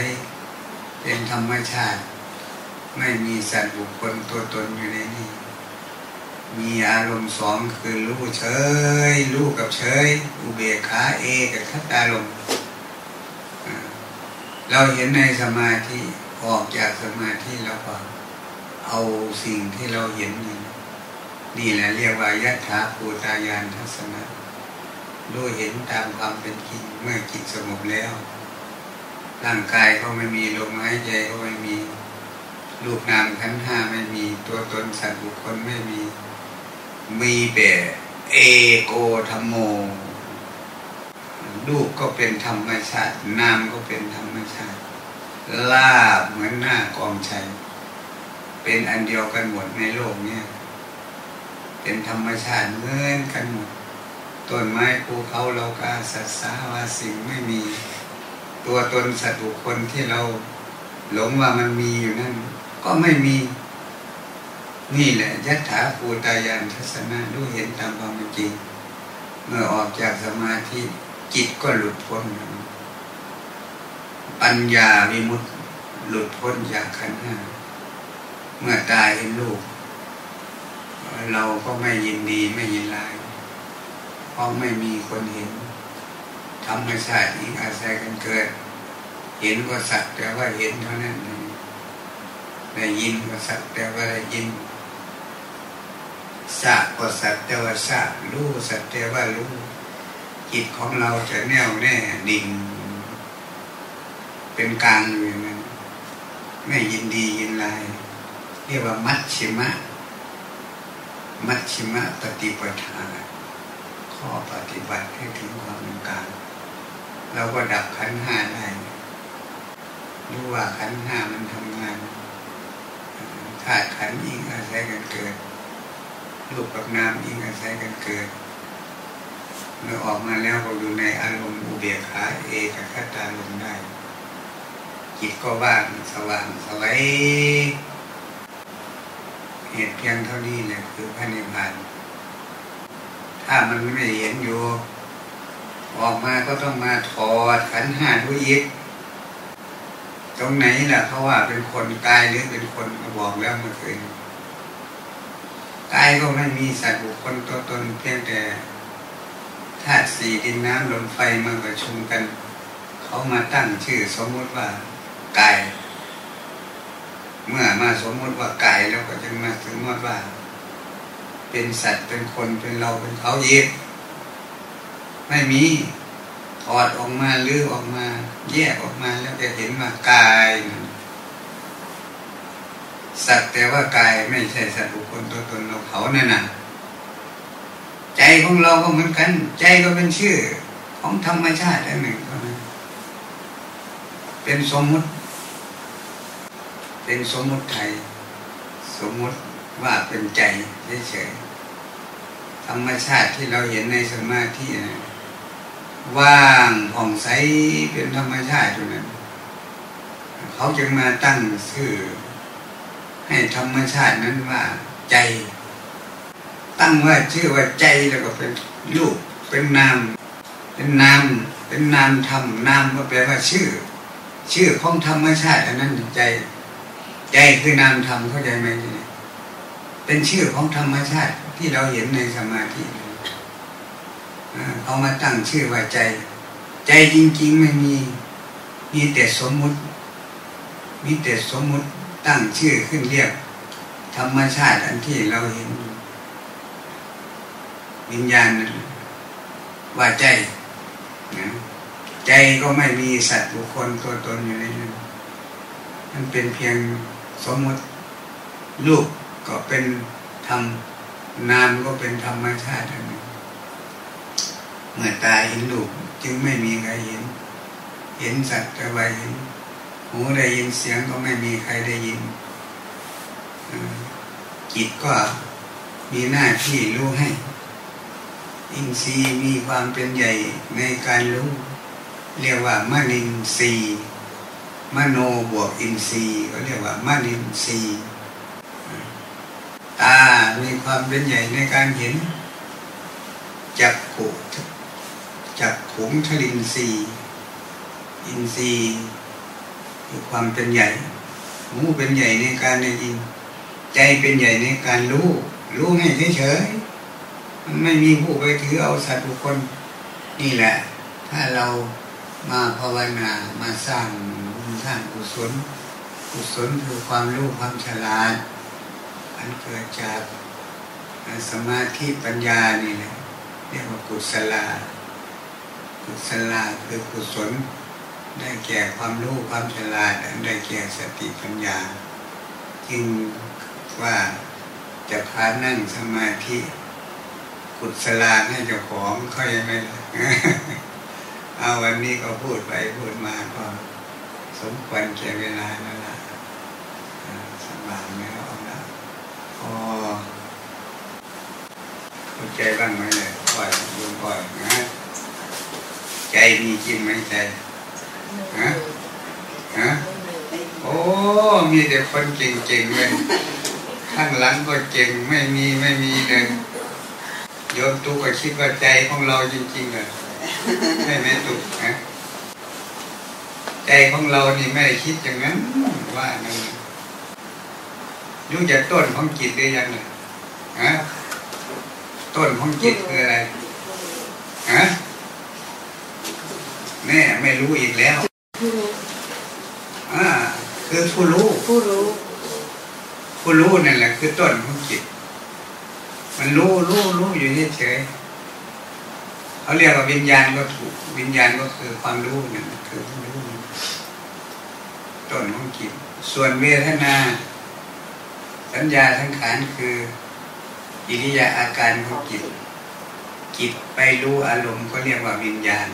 เป็นธรรมชาติ ไม่มีสัตว์บุคคลตัวตนอยู่ในนี้ มีอารมณ์สองคือรู้เฉยรู้กับเฉย อุเบกขาเอกับทัตตาลมเราเห็นในสมาธิออกจากสมาธิแล้วก็เอาสิ่งที่เราเห็นนี่ นี่แหละเรียกว่ายะถาภูตายานทัศนะด้เห็นตามความเป็นจริงเมื่อจิตสงบแล้วร่างกายก็ไม่มีลมหายใจก็ไม่มีลูกนามขั้นห้าไม่มีตัวตนสัตว์บุคคลไม่มี มีแต่เอโกธรรมโมลูกก็เป็นธรรมชาติ นามก็เป็นธรรมชาติลาบเหมือนหน้ากองชัยเป็นอันเดียวกันหมดในโลกเนี่ย เป็นธรรมชาติเหมือนกันหมดต้นไม้ภูเขาเรากาสัตสาวาสิ่งไม่มี ตัวตนสัตว์บุคคลที่เราหลงว่ามันมีอยู่นั่นก็ไม่มี นี่แหละยัตถาภูตายานทัศนะรู้เห็นตามความเป็นจริง เมื่อออกจากสมาธิจิตก็หลุดพ้น ปัญญาวิมุตติหลุดพ้นจากขันธ์ห้าเมื่อตายเห็นลูก เราก็ไม่ยินดีไม่ยินร้ายเพราะไม่มีคนเห็นธรรมชาติอิงอาศัยกันเกิด เห็นก็สักแต่ว่าเห็นเท่านั้นได้ยินก็สักแต่ว่าได้ยินสักก็สักแต่ว่าสักรู้สักแต่ว่ารู้จิตของเราจะแน่วแน่ดิ่ง เป็นกลางอยู่นั้นไม่ยินดียินลาย เรียกว่ามัชชิมะ มัชชิมะปฏิปทา ข้อปฏิบัติให้ถึงความเป็นกลางเราก็ดับขันห้าได้รู้ว่าขันห้ามันทำงานธาตุขันอิงอาศัยกันเกิดรูปกับนามอิงอาศัยกันเกิดเมื่อออกมาแล้วก็อยู่ในอารมณ์อุเบกขาเอกคตาลมได้จิตก็ว่างสว่างสวัย เหตุเพียงเท่านี้แหละคือพระนิพพาน ถ้ามันไม่เห็นอยู่ ออกมาก็ต้องมาถอดขันห้าทุยิบตรงไหนล่ะเขาว่าเป็นคนกายหรือเป็นคนบอกแล้วเมื่อคืนกายก็ไม่มีสัตว์บุคคลตัวตนเพียงแต่ธาตุสี่ดินน้ำลมไฟมาประชุมกัน เขามาตั้งชื่อสมมติว่า กาย เมื่อมาสมมติว่ากายแล้วก็จึงมาถึงมดว่า เป็นสัตว์เป็นคนเป็นเราเป็นเขาเย็บไม่มีถอดออกมาลื้อออกมา แยกออกมาแล้วจะเห็นว่ากาย สัตว์แต่ว่ากายไม่ใช่สัตว์บุคคลตัวตนเราเขานั่นน่ะใจของเราก็เหมือนกัน ใจก็เป็นชื่อของธรรมชาติอันหนึ่งเท่านั้นเป็นสมมุติ เป็นสมมติไทย สมมติว่าเป็นใจเฉยๆธรรมชาติที่เราเห็นในสมาธินะว่างผ่องใสเป็นธรรมชาติอยู่นั้นเขาจึงมาตั้งชื่อ ให้ธรรมชาตินั้นว่าใจ ตั้งว่าชื่อว่าใจแล้วก็เป็นรูปเป็นนาม เป็นนามเป็นนามธรรมนามก็แปลว่าชื่อ ชื่อของธรรมชาติอันนั้นใจ ใจคือนามธรรมเข้าใจไหมเป็นชื่อของธรรมชาติที่เราเห็นในสมาธิเขามาตั้งชื่อว่าใจ ใจจริง ๆ ไม่มี มีแต่สมมุติ มีแต่สมมุติตั้งชื่อขึ้นเรียก ธรรมชาติอันที่เราเห็น วิญญาณว่าใจนะใจก็ไม่มีสัตว์บุคคลตัวตนอยู่ในนั้นมันเป็นเพียง สมมติลูกก็เป็นธรรมนามก็เป็นธรรมชาติอันนึงเมื่อตายเห็นลูกจึงไม่มีใครเห็น เห็นสัตว์แต่ว่าเห็นหูได้ยินเสียงก็ไม่มีใครได้ยินจิตก็มีหน้าที่รู้ให้ อินทรีย์มีความเป็นใหญ่ในการรู้ เรียกว่ามนินทรีย์ มโนบวกอินทรีย์ก็เรียกว่ามนินทรีย์ตา มีความเป็นใหญ่ในการเห็น จักขุจักขุงทลินทรีย์อินทรีย์มีความเป็นใหญ่หูเป็นใหญ่ในการได้ยิน ใจเป็นใหญ่ในการรู้ รู้ให้เฉยๆมันไม่มีผู้ไปถือเอาสัตว์บุคคลนี่แหละ ถ้าเรามาภาวนามาสร้าง สร้างกุศล กุศลคือความรู้ความฉลาดอันเกิดจากสมาธิปัญญานี่แหละเรียกว่ากุศลากุศลาคือกุศล ได้แก่ความรู้ความฉลาดได้แก่สติปัญญา จึงว่าจะพานั่งสมาธิกุศลาให้เจ้าของเขายังไม่เอาวันนี้ก็พูดไปพูดมาก็ สมควรแก่เวลานั่นแหละสบายแล้วนะพอเข้าใจบ้างไหมเลยปล่อยลงปล่อยนะใจมีจริงไหมใจฮะฮะโอ้ มีแต่คนเก่งๆเลยข้างหลังก็เก่งไม่มีไม่มีเลยโยมตุกก็คิดว่าใจของเราจริงๆเลยไม่ไม่ตุกนะ ใจของเรานี่ไม่ได้คิดอย่างนั้นว่านั่นรู้จักต้นของจิตได้ยังไงฮะต้นของจิตคืออะไรฮะแม่ไม่รู้อีกแล้วอ่าคือผู้รู้ผู้รู้ผู้รู้นั่นแหละ คือต้นของจิต มันรู้รู้รู้อยู่เฉยเขาเรียกว่าวิญญาณก็ถูก วิญญาณก็คือความรู้นั่นคือผู้รู้ ต้นของจิต ส่วนเวทนา สัญญาทั้งขานคืออิริยาอาการของจิต จิตไปรู้อารมณ์ก็เรียกว่าวิญญาณ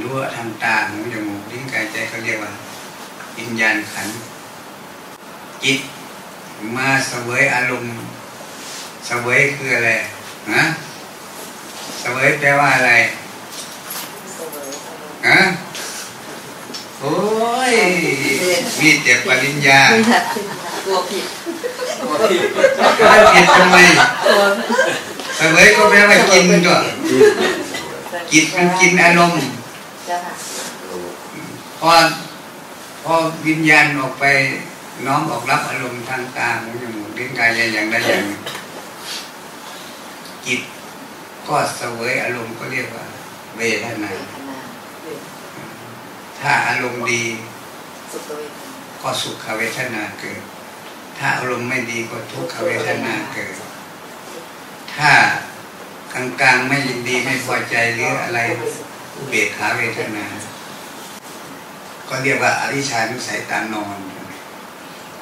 รู้ทางตาหูจมูกลิ้นกายใจเขาเรียกว่า วิญญาณขัน จิตมาเสวยอารมณ์ เสวยคืออะไรนะเสวยแปลว่าอะไรฮะ โอ้ย มีเจ็บปริญญาตัวผิดมันผิดทำไมเสวยก็แปลว่ากินด้วยกินมันกินอารมณ์พอพอวิญญาณออกไปน้อมออกรับอารมณ์ทางตาหูจมูกลิ้นกายอย่างใดอย่างจิตก็เสวยอารมณ์ก็เรียกว่าเวทนา ถ้าอารมณ์ดีก็สุขเวทนาเกิด ถ้าอารมณ์ไม่ดีก็ทุกขเวทนาเกิด ถ้ากลางๆไม่ยินดีไม่พอใจหรืออะไรอุเบกขาเวทนา ก็เรียกว่าอริชานุสัยตานอน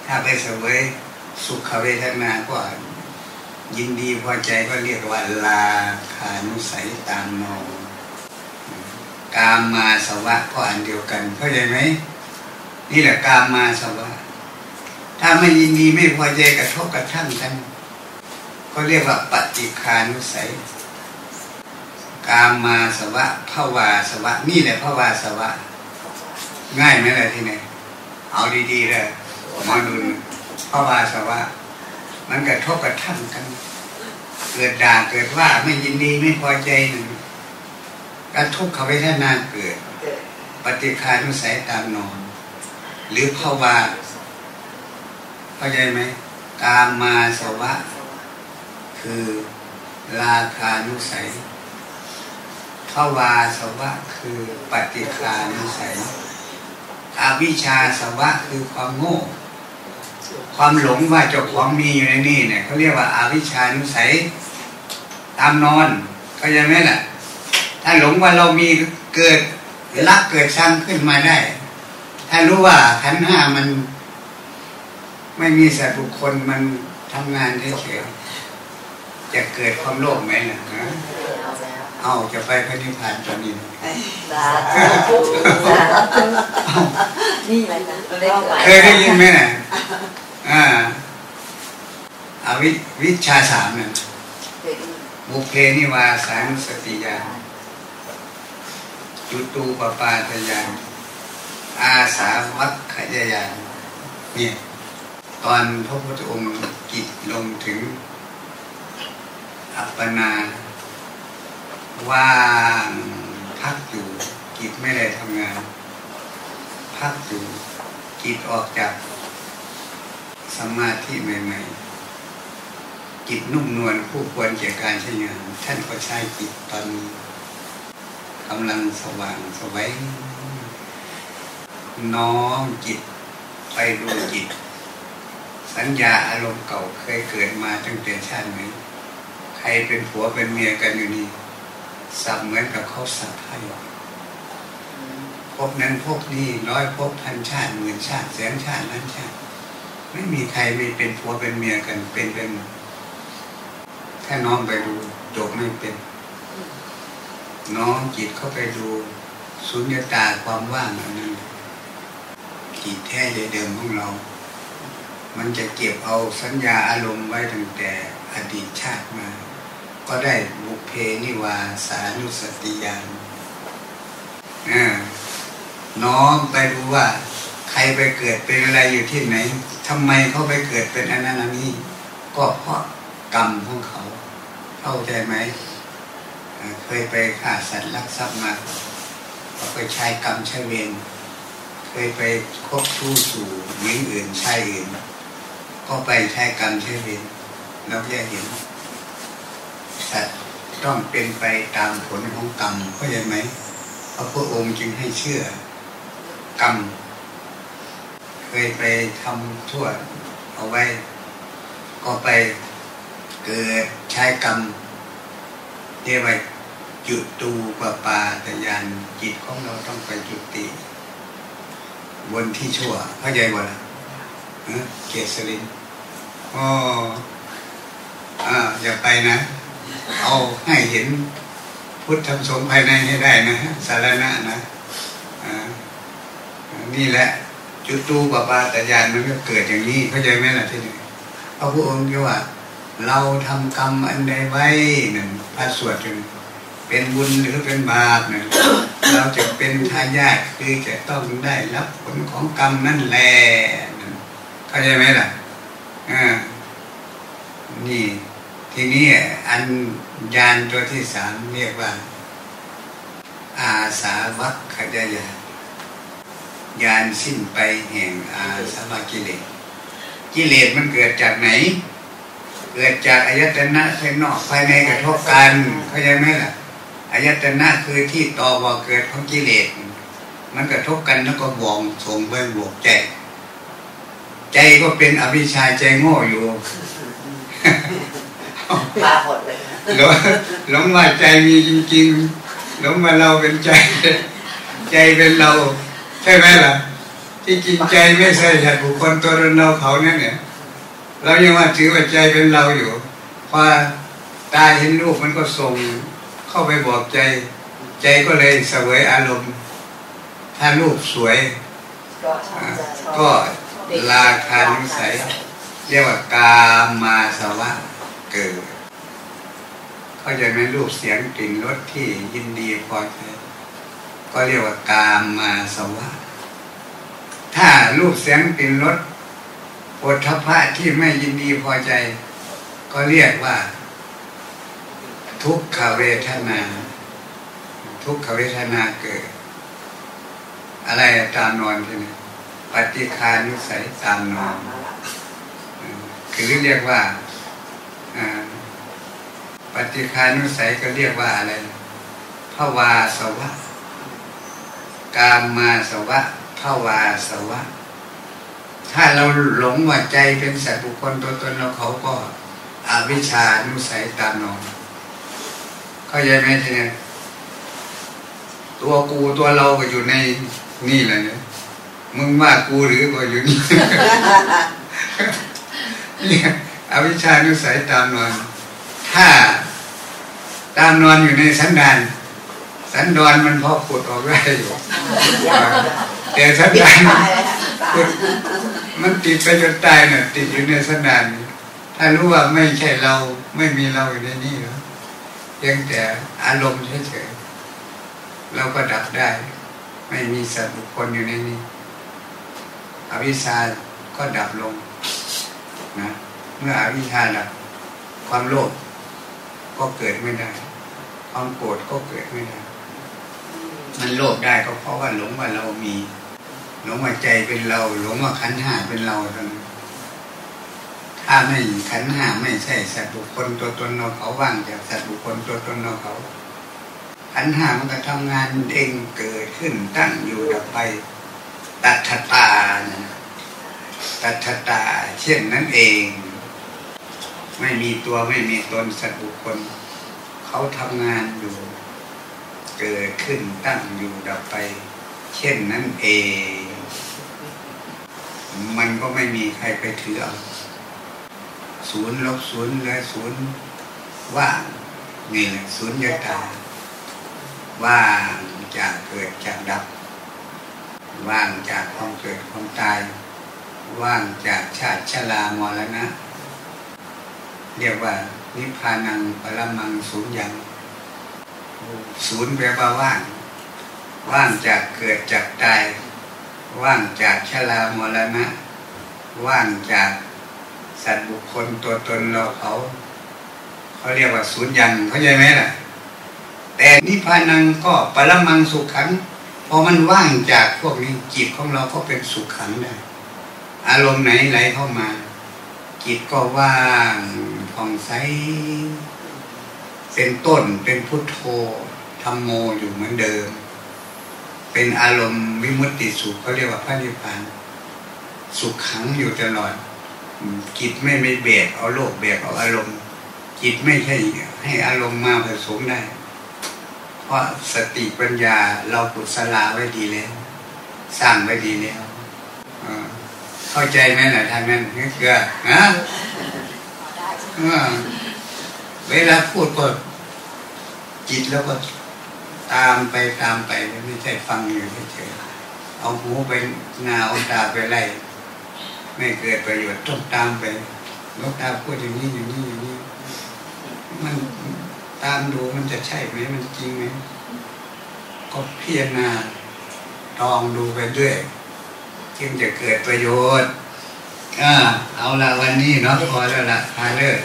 ถ้าไปเสวยสุขเวทนาก็ยินดีพอใจก็เรียกว่าลาคานุสัยตามนอง กามมาสวะก็อันเดียวกันเข้าใจไหมนี่แหละกามมาสวะ ถ้าไม่ยินดีไม่พอใจกระทบกระทั่งกันก็เรียกว่าปฏิคานุสัยกามมาสวะภาวาสวะ นี่แหละภาวาสวะ ง่ายไหมล่ะที่ไหนเอาดีๆเลยมาดูภาวาสวะ มันกระทบกระทั่งกัน เกิดด่าเกิดว่าไม่ยินดีไม่พอใจหนึ่ง การทุกขเวทนาเกิด ปฏิคานุสัยตามนอน หรือภาวะเข้าใจไหมกามมาสวะ คือราคานุสัยภาวาสวะคือปฏิคานุสัยอวิชชาสวะคือความโง่ความหลงว่าเจ้าของมีอยู่ในนี่เนี่ยเขาเรียกว่าอาวิชานุสัยตามนอนเข้าใจไหมล่ะ ถ้าหลงว่าเรามีเกิดรักเกิดชังขึ้นมาได้ ถ้ารู้ว่าขันห้ามัน ไม่มีสัตว์บุคคลมันทำงานเฉยๆจะเกิดความโลภไหมล่ะเอาจะไปพระนิพพานตอนนี้นี่อะไรนะเคยได้ยินไหมน่ะอ่าอาวิวิชาสามนั่นบุเพนิวาสานุสติยา จุตูปปาตยานอาสาวัคขยายานเนี่ยตอนพระพุทธองค์กิจลงถึงอัปปนาว่างพักอยู่กิจไม่ได้ทำงาน พักอยู่กิจออกจากสมาธิใหม่ๆจิตนุ่มนวลผู้ควรเกี่ยวการใช้งาน ท่านก็ใช้จิตตอนนี้ กำลังสว่างสวัยน้อมจิตไปดูจิต สัญญาอารมณ์เก่าเคยเกิดมาตั้งแต่ชาติไหนใครเป็นผัวเป็นเมียกันอยู่นี่สับเหมือนกับเขาสับไพ่พบนั้นพบนี้ร้อยพบพันชาติหมื่นชาติแสนชาติล้านชาติ ไม่มีใครไม่เป็นผัวเป็นเมียกันเป็นเป็นถ้าน้องไปดูจบไม่เป็น น้องจิตเข้าไปดูสุญญตาความว่างอันนั้นจิตแท้เดิมของเรา มันจะเก็บเอาสัญญาอารมณ์ไว้ตั้งแต่อดีตชาติมา ก็ได้บุเพนิวาสานุสติยานน้องไปดูว่าใครไปเกิดเป็นอะไรอยู่ที่ไหนทำไมเขาไปเกิดเป็นอันนั้นอันนี้ ก็เพราะกรรมของเขา เข้าใจไหม เคยไปฆ่าสัตว์ลักทรัพย์มาเขาไปใช้กรรมใช้เวรเคยไปคบชู้สู่หญิงอื่นชายอื่น ก็ไปใช้กรรมใช้เวรเราจะเห็นสัตว์ต้องเป็นไปตามผลของกรรมเข้าใจไหมพระพุทธองค์จึงให้เชื่อกรรม เคยไปทำทั่วเอาไว้ ก็ไปเกิดใช้กรรมเรียกว่า จุดตูปปาตยานจิตของเราต้องไปจุติบนที่ชั่วเข้าใจบ่ล่ะเกศรินอ๋ออ่าอย่าไปนะ เอาให้เห็นพุทธธรรมสงภายในให้ได้นะสารณะนะนี่แหละ จุดตูปปาตยานมันก็เกิดอย่างนี้เข้าใจไหมล่ะที่นี่พระพุทธองค์ว่า เราทำกรรมอันใดไว้หนึ่งพระสวดจน เป็นบุญหรือเป็นบาปเนี่ยเราจะเป็นทายาทคือจะต้องได้รับผลของกรรมนั่นแหละเข้าใจไหมล่ะอ่านี่ทีนี้อันยานตัวที่สามเรียกว่า อาสาวัคขยายานยานสิ้นไปแห่งอาสาวกิเลสกิเลสมันเกิดจากไหน เกิดจากอายตนะภายนอกภายในกระทบกันเข้าใจไหมล่ะ อายตนะคือที่ต่อว่าเกิดของกิเลส มันกระทบกันแล้วก็บองส่งไปบวกใจ ใจก็เป็นอวิชชาใจโง่อยู่ปลาหดเลยหลงหลงว่าใจมีจริงๆหลงว่าเราเป็นใจ ใจเป็นเรา ใช่ไหมล่ะ ที่จริงใจไม่ใช่สัตว์บุคคลตัวตนเราเขาเนี่ยเนี่ยเรายังว่าถือว่าใจเป็นเราอยู่พอตาเห็นรูปมันก็ส่ง เข้าไปบอกใจ ใจก็เลยเสวยอารมณ์ ถ้ารูปสวย ก็ชอบอ่าจะชอบก็ราคานุสัย เรียกว่ากามาสวะเกิดเข้าใจไหมรูปเสียงกลิ่นรสที่ยินดีพอใจก็เรียกว่ากามาสวะ ถ้ารูปเสียงกลิ่นรสโอทพะที่ไม่ยินดีพอใจ ก็เรียกว่า ทุกขเวทนา ทุกขเวทนาเกิด อะไรตามนอนที่นี่ปฏิคานุสัยตามนอนคือเรียกว่าปฏิคานุสัยก็เรียกว่าอะไรภาวาสวะ กามมาสวะภาวาสวะ ถ้าเราหลงว่าใจเป็นสัตว์บุคคลตัวตนเราเขาก็อวิชานุสัยตามนอง เข้าใจไหมทีนี้ตัวกูตัวเราก็อยู่ในนี่แหละเนี่ยมึงว่ากูหรือก็อยู่นี่เนี่ยอวิชชานุสัยตามนอน ถ้าตามนอนอยู่ในสันดานสันดอนมันพอขุดออกได้อยู่แต่สันปิดดานตายเลยค่ะขุดมันติดไปจนตายเนี่ยติดอยู่ในสันดานถ้ารู้ว่าไม่ใช่เราไม่มีเราอยู่ในนี้หรอกเพียงแต่อารมณ์เฉยๆเราก็ดับได้ ไม่มีสัตว์บุคคลอยู่ในนี้ อวิชชาก็ดับลงนะเมื่ออวิชชาดับความโลภก็เกิดไม่ได้ ความโกรธก็เกิดไม่ได้ มันโลภได้ก็เพราะว่าหลงว่าเรามี หลงว่าใจเป็นเรา หลงว่าขันธ์ห้าเป็นเราเท่านั้น ถ้าไม่ขันห้าไม่ใช่สัตว์บุคคลตัวตนเราเขาว่างจากสัตว์บุคคลตัวตนเราเขาขันห้ามันก็ทำงานเองเกิดขึ้นตั้งอยู่ดับไปตัทธตานะตัทธตา เช่นนั้นเอง ไม่มีตัวไม่มีตนสัตว์บุคคล เขาทำงานอยู่ เกิดขึ้นตั้งอยู่ดับไป เช่นนั้นเอง มันก็ไม่มีใครไปถือเอา ศูนย์ลบศูนย์และศูนย์ว่างนี่แหละศูนย์ยตาว่างจากเกิดจากดับ ว่างจากความเกิดความตาย ว่างจากชาติชรามรณะ เรียกว่า นิพพานังปรมังศูนย์ยังศูนย์แปลว่าว่าง ว่างจากเกิดจากตาย ว่างจากชรามรณะ ว่างจาก สัตว์บุคคลตัวตนเราเขา เขาเรียกว่าศูนย์ยังเข้าใจไหมล่ะ แต่นิพพานังก็ปรมังสุขขังพอมันว่างจากพวกนี้จิตของเราก็เป็นสุขขังได้ อารมณ์ไหนไหลเข้ามา จิตก็ว่างผ่องใสเป็นต้นเป็นพุทโธธรรมโมอยู่เหมือนเดิม เป็นอารมณ์วิมุตติสุขเขาเรียกว่าพระนิพพานสุขขังอยู่ตลอด จิตไม่ไม่เบียดเอาโลกเบียดเอาอารมณ์ จิตไม่ใช่ให้อารมณ์มาผสมได้ เพราะสติปัญญาเราปุสลาไว้ดีแล้ว สร้างไว้ดีแล้วเข้าใจไหมล่ะทางนั้นนี่คือฮะเวลาพูดก็จิตแล้วก็ตามไปตามไปไม่ใช่ฟังอยู่เฉยๆเอาหูไปนาเอาตาไปไล่ ไม่เกิดประโยชน์ต้องตามไปลูกตาพูดอย่างนี้อย่างนี้อย่างนี้ มันตามดูมันจะใช่ไหมมันจริงไหมก็พิจารณาลองดูไปเรื่อยจึงจะเกิดประโยชน์อ่าเอาละวันนี้เนาะพอแล้วละพาเลิก